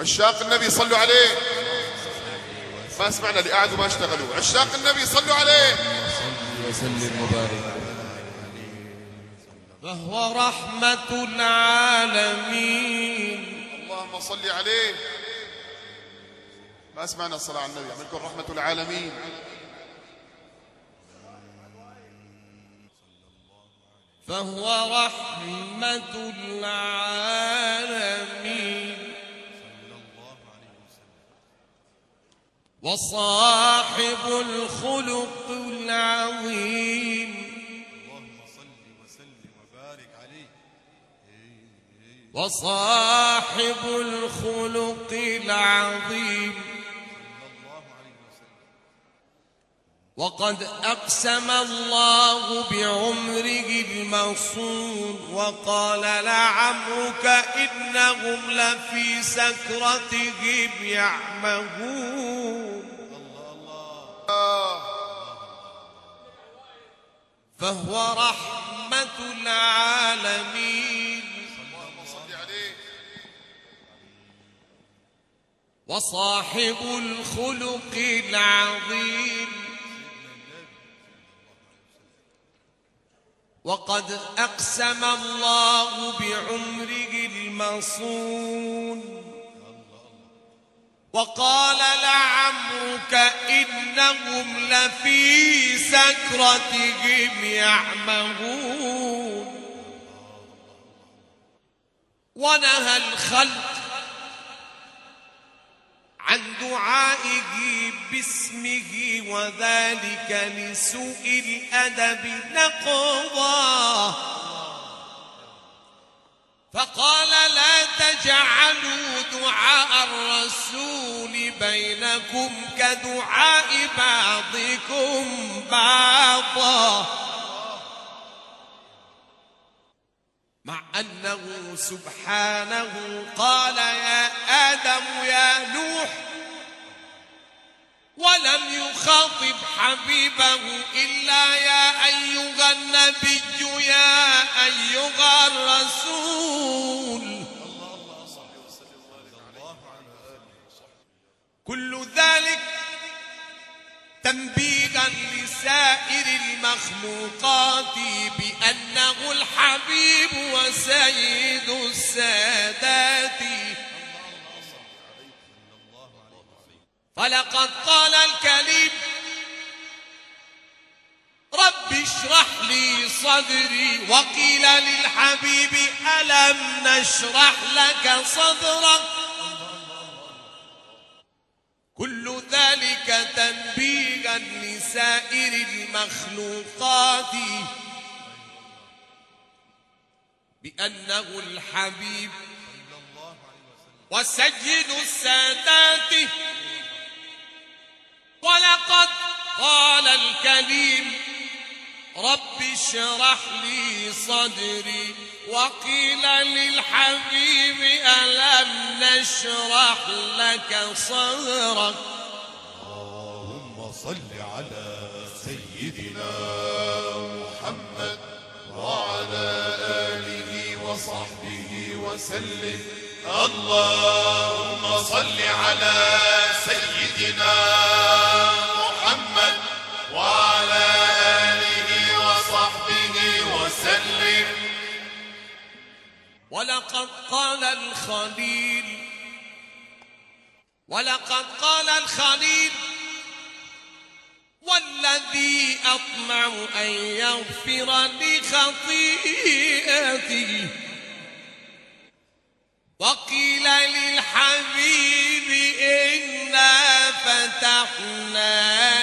عشاق النبي صلوا عليه. ما سمعنا اللي قعدوا ما اشتغلوا. عشاق النبي صلوا عليه. وسلم وبارك فهو رحمة العالمين. اللهم صل عليه. ما سمعنا الصلاة على النبي. عملكم رحمة العالمين. فهو رحمة العالمين. وصاحب الخلق العظيم. وصاحب الخلق العظيم. وقد أقسم الله بعمره المصون وقال لعمرك إنهم لفي سكرتهم يعمهون. فهو رحمة العالمين. وصاحب الخلق العظيم. وقد أقسم الله بعمره المصون. وقال لعمرك إنهم لفي سكرتهم يعمهون. ونهى الخلق عن دعائه باسمه وذلك لسوء الأدب نقضا فقال الرسول بينكم كدعاء بعضكم بعضا. مع أنه سبحانه قال يا آدم يا نوح ولم يخاطب حبيبه إلا يا أيها النبي يا تنبيها لسائر المخلوقات بأنه الحبيب وسيد السادات. فلقد قال الكليم رب اشرح لي صدري وقيل للحبيب ألم نشرح لك صدرك؟ كل ذلك لسائر المخلوقات. بأنه الحبيب وسيد السادات. ولقد قال الكليم رب اشرح لي صدري وقيل للحبيب ألم نشرح لك صدرك؟ وسلم. اللهم صل على سيدنا محمد وعلى آله وصحبه وسلم. ولقد قال الخليل ولقد قال الخليل والذي أطمع أن يغفر لي خطيئتي وقيل للحبيب إنا فتحنا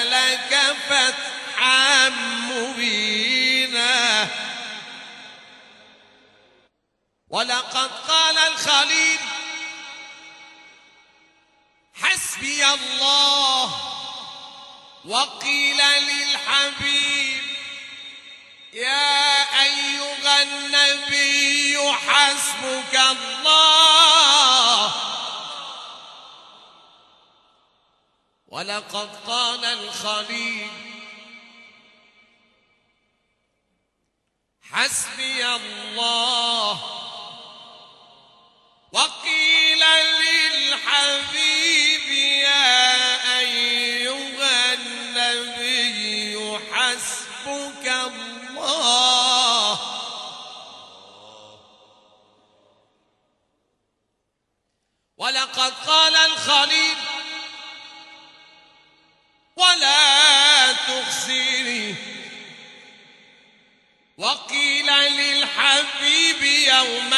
لك فتحا مبينا. ولقد قال الخليل حسبي الله. وقيل للحبيب يا أيها النبي حسبك الله. ولقد قال الخليل حسبي الله. وقيل للحبيب ولقد قال الخليل ولا تخزني وقيل للحبيب يوم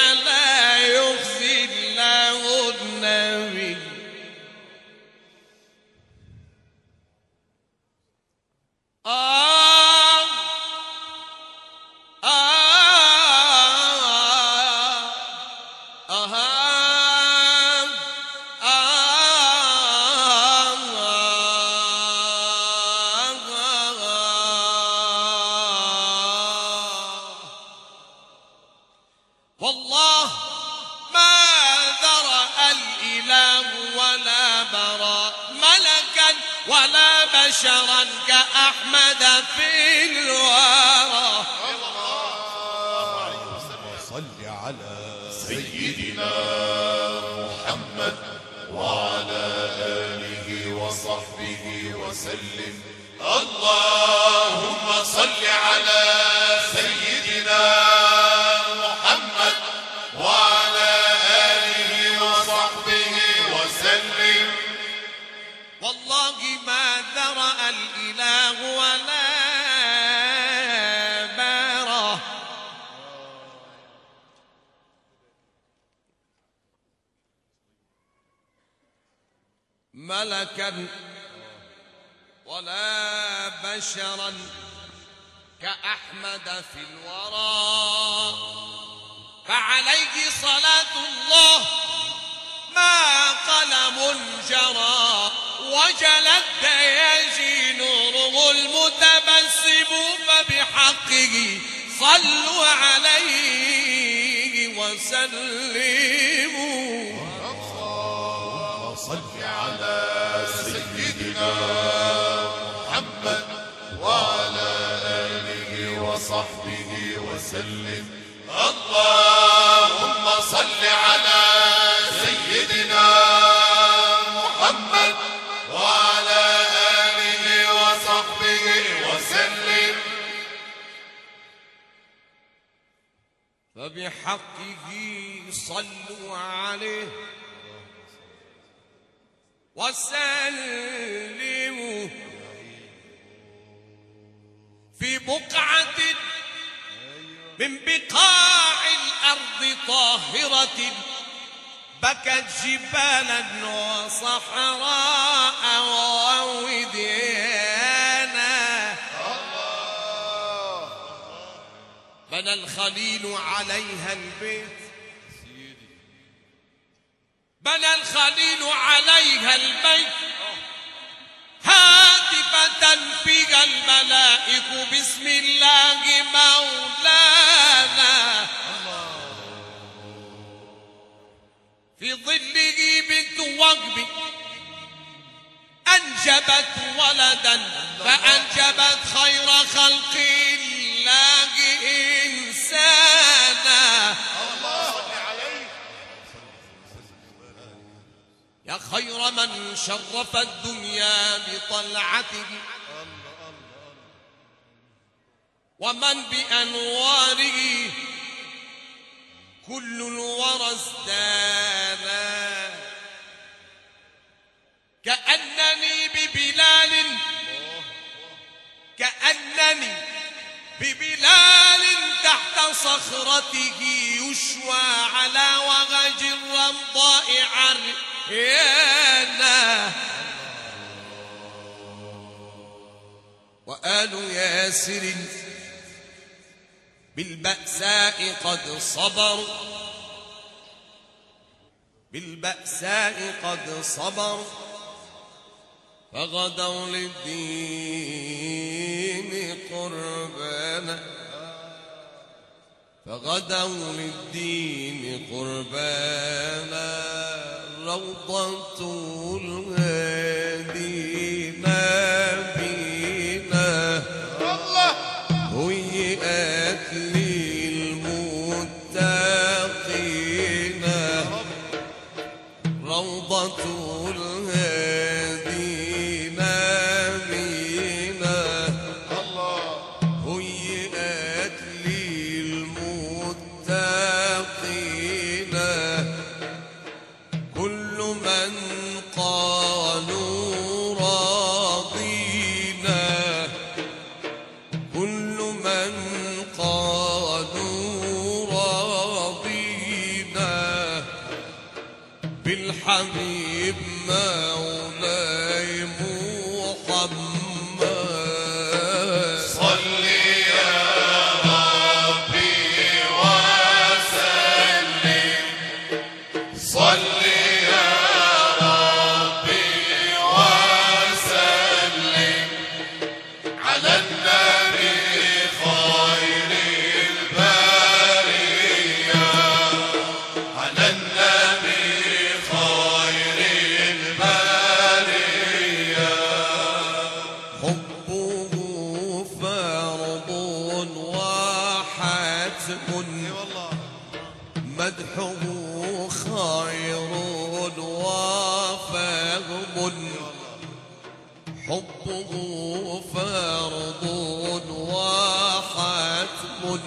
وصحبه وسلم. اللهم صل على سيدنا محمد وعلى آله وصحبه وسلم. والله ما ذرأ الإله ولا ملكا ولا بشرا كأحمد في الورى. فعليه صلاة الله ما قلم جرى. وجلت دياجي نوره المتبسم فبحقه صلوا عليه وسلموا. صل على سيدنا وسلم. اللهم صل على سيدنا محمد وعلى آله وصحبه وسلم. فبحقه صلوا عليه وسلموا. في بقعة من بقاع الأرض طاهرة بكت جبالا وصحراء ووديانا. بنى الخليل عليها البيت. بنى الخليل عليها البيت. هاتفة فيها الملائك بسم الله مولانا. في ظله بنت وقب أنجبت ولدا فأنجبت خير خلق الله إنسانا. يا خير من شرف الدنيا بطلعته. ومن بأنواره كل الورى ازدانا كأنني ببلال كأنني ببلال تحت صخرته يشوى على وغج الرمضاء عريانا. وآل ياسر بالبأساء قد صبروا. بالبأساء قد صبروا. فغدوا للدين قربانا. فغدوا للدين قربانا. روضة الهادي. وحتم مدحه خير وفهم. حبه فرض وحتم.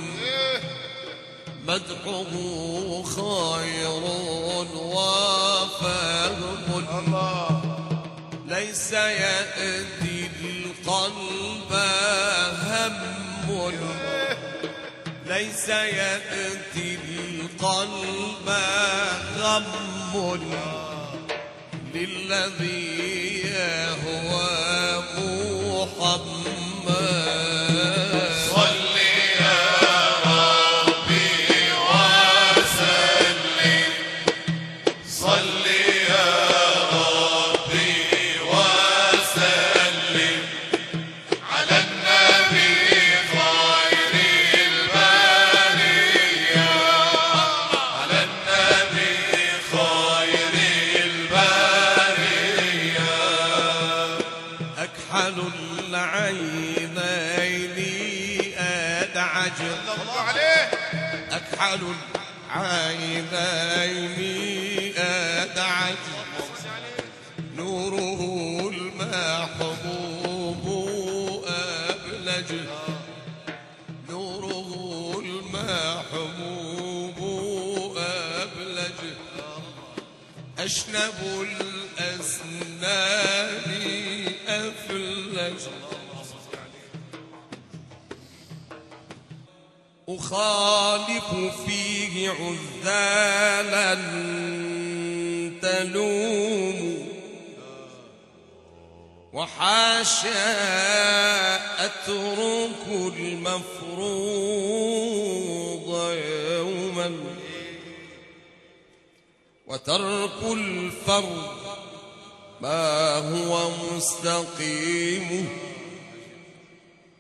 مدحه خير وفهم. ليس يأتي القلب ليس يأتي القلب غم للذي يهوى وحاشا أترك المفروض يوما وترك الفرض ما هو مستقيم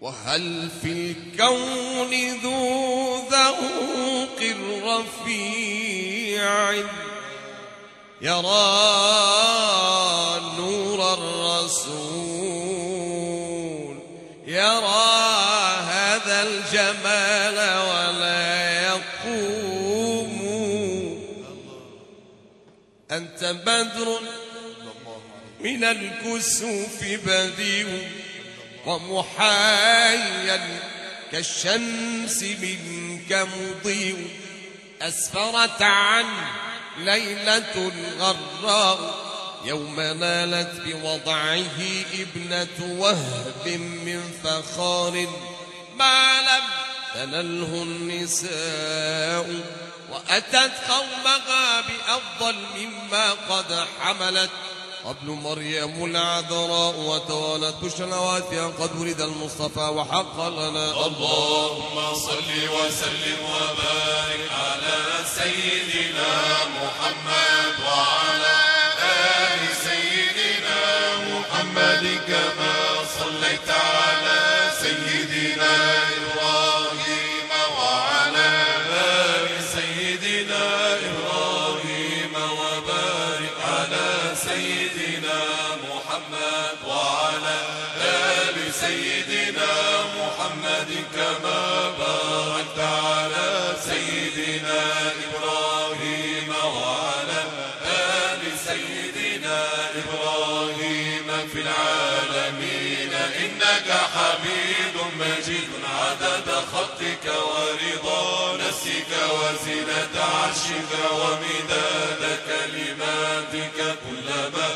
وهل في الكون ذو ذوق رفيع يرى بدر من الكسوف بديع ومحايا كالشمس منك مضيء أسفرت عن ليلة غراء يوم نالت بوضعه ابنة وهب من فخار. ما لم تنله النساء وأتت قومها بأفضل مما قد حملت. قبل مريم العذراء وتوالت بشرى قد ولد المصطفى وحق لنا اللهم صل وسلم وبارك على سيدنا محمد. سيدنا محمد كما باركت على سيدنا إبراهيم وعلى آل سيدنا إبراهيم في العالمين. إنك حميد مجيد. عدد خطك ورضا نفسك وزنة عرشك ومداد كلماتك. كلما